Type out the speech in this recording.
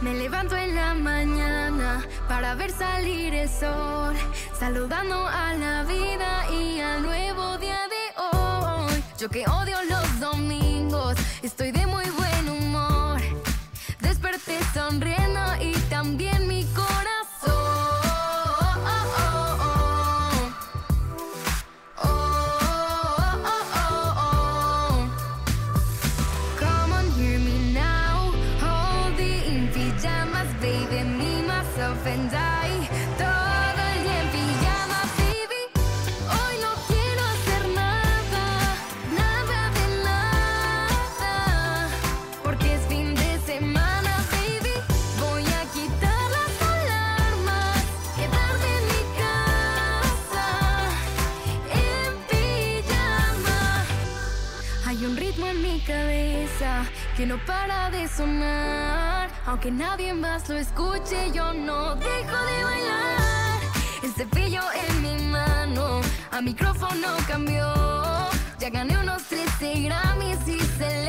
Me levanto en la mañana para ver salir el sol, saludando a la vida y al nuevo día de hoy. Yo que odio los domingos, estoy de muy buen humor. Desperté sonriendo and I que no para de sonar. Aunque nadie más lo escuche, yo no dejo de bailar. El cepillo en mi mano, a micrófono cambió. Ya gané unos 13 Grammys y celebro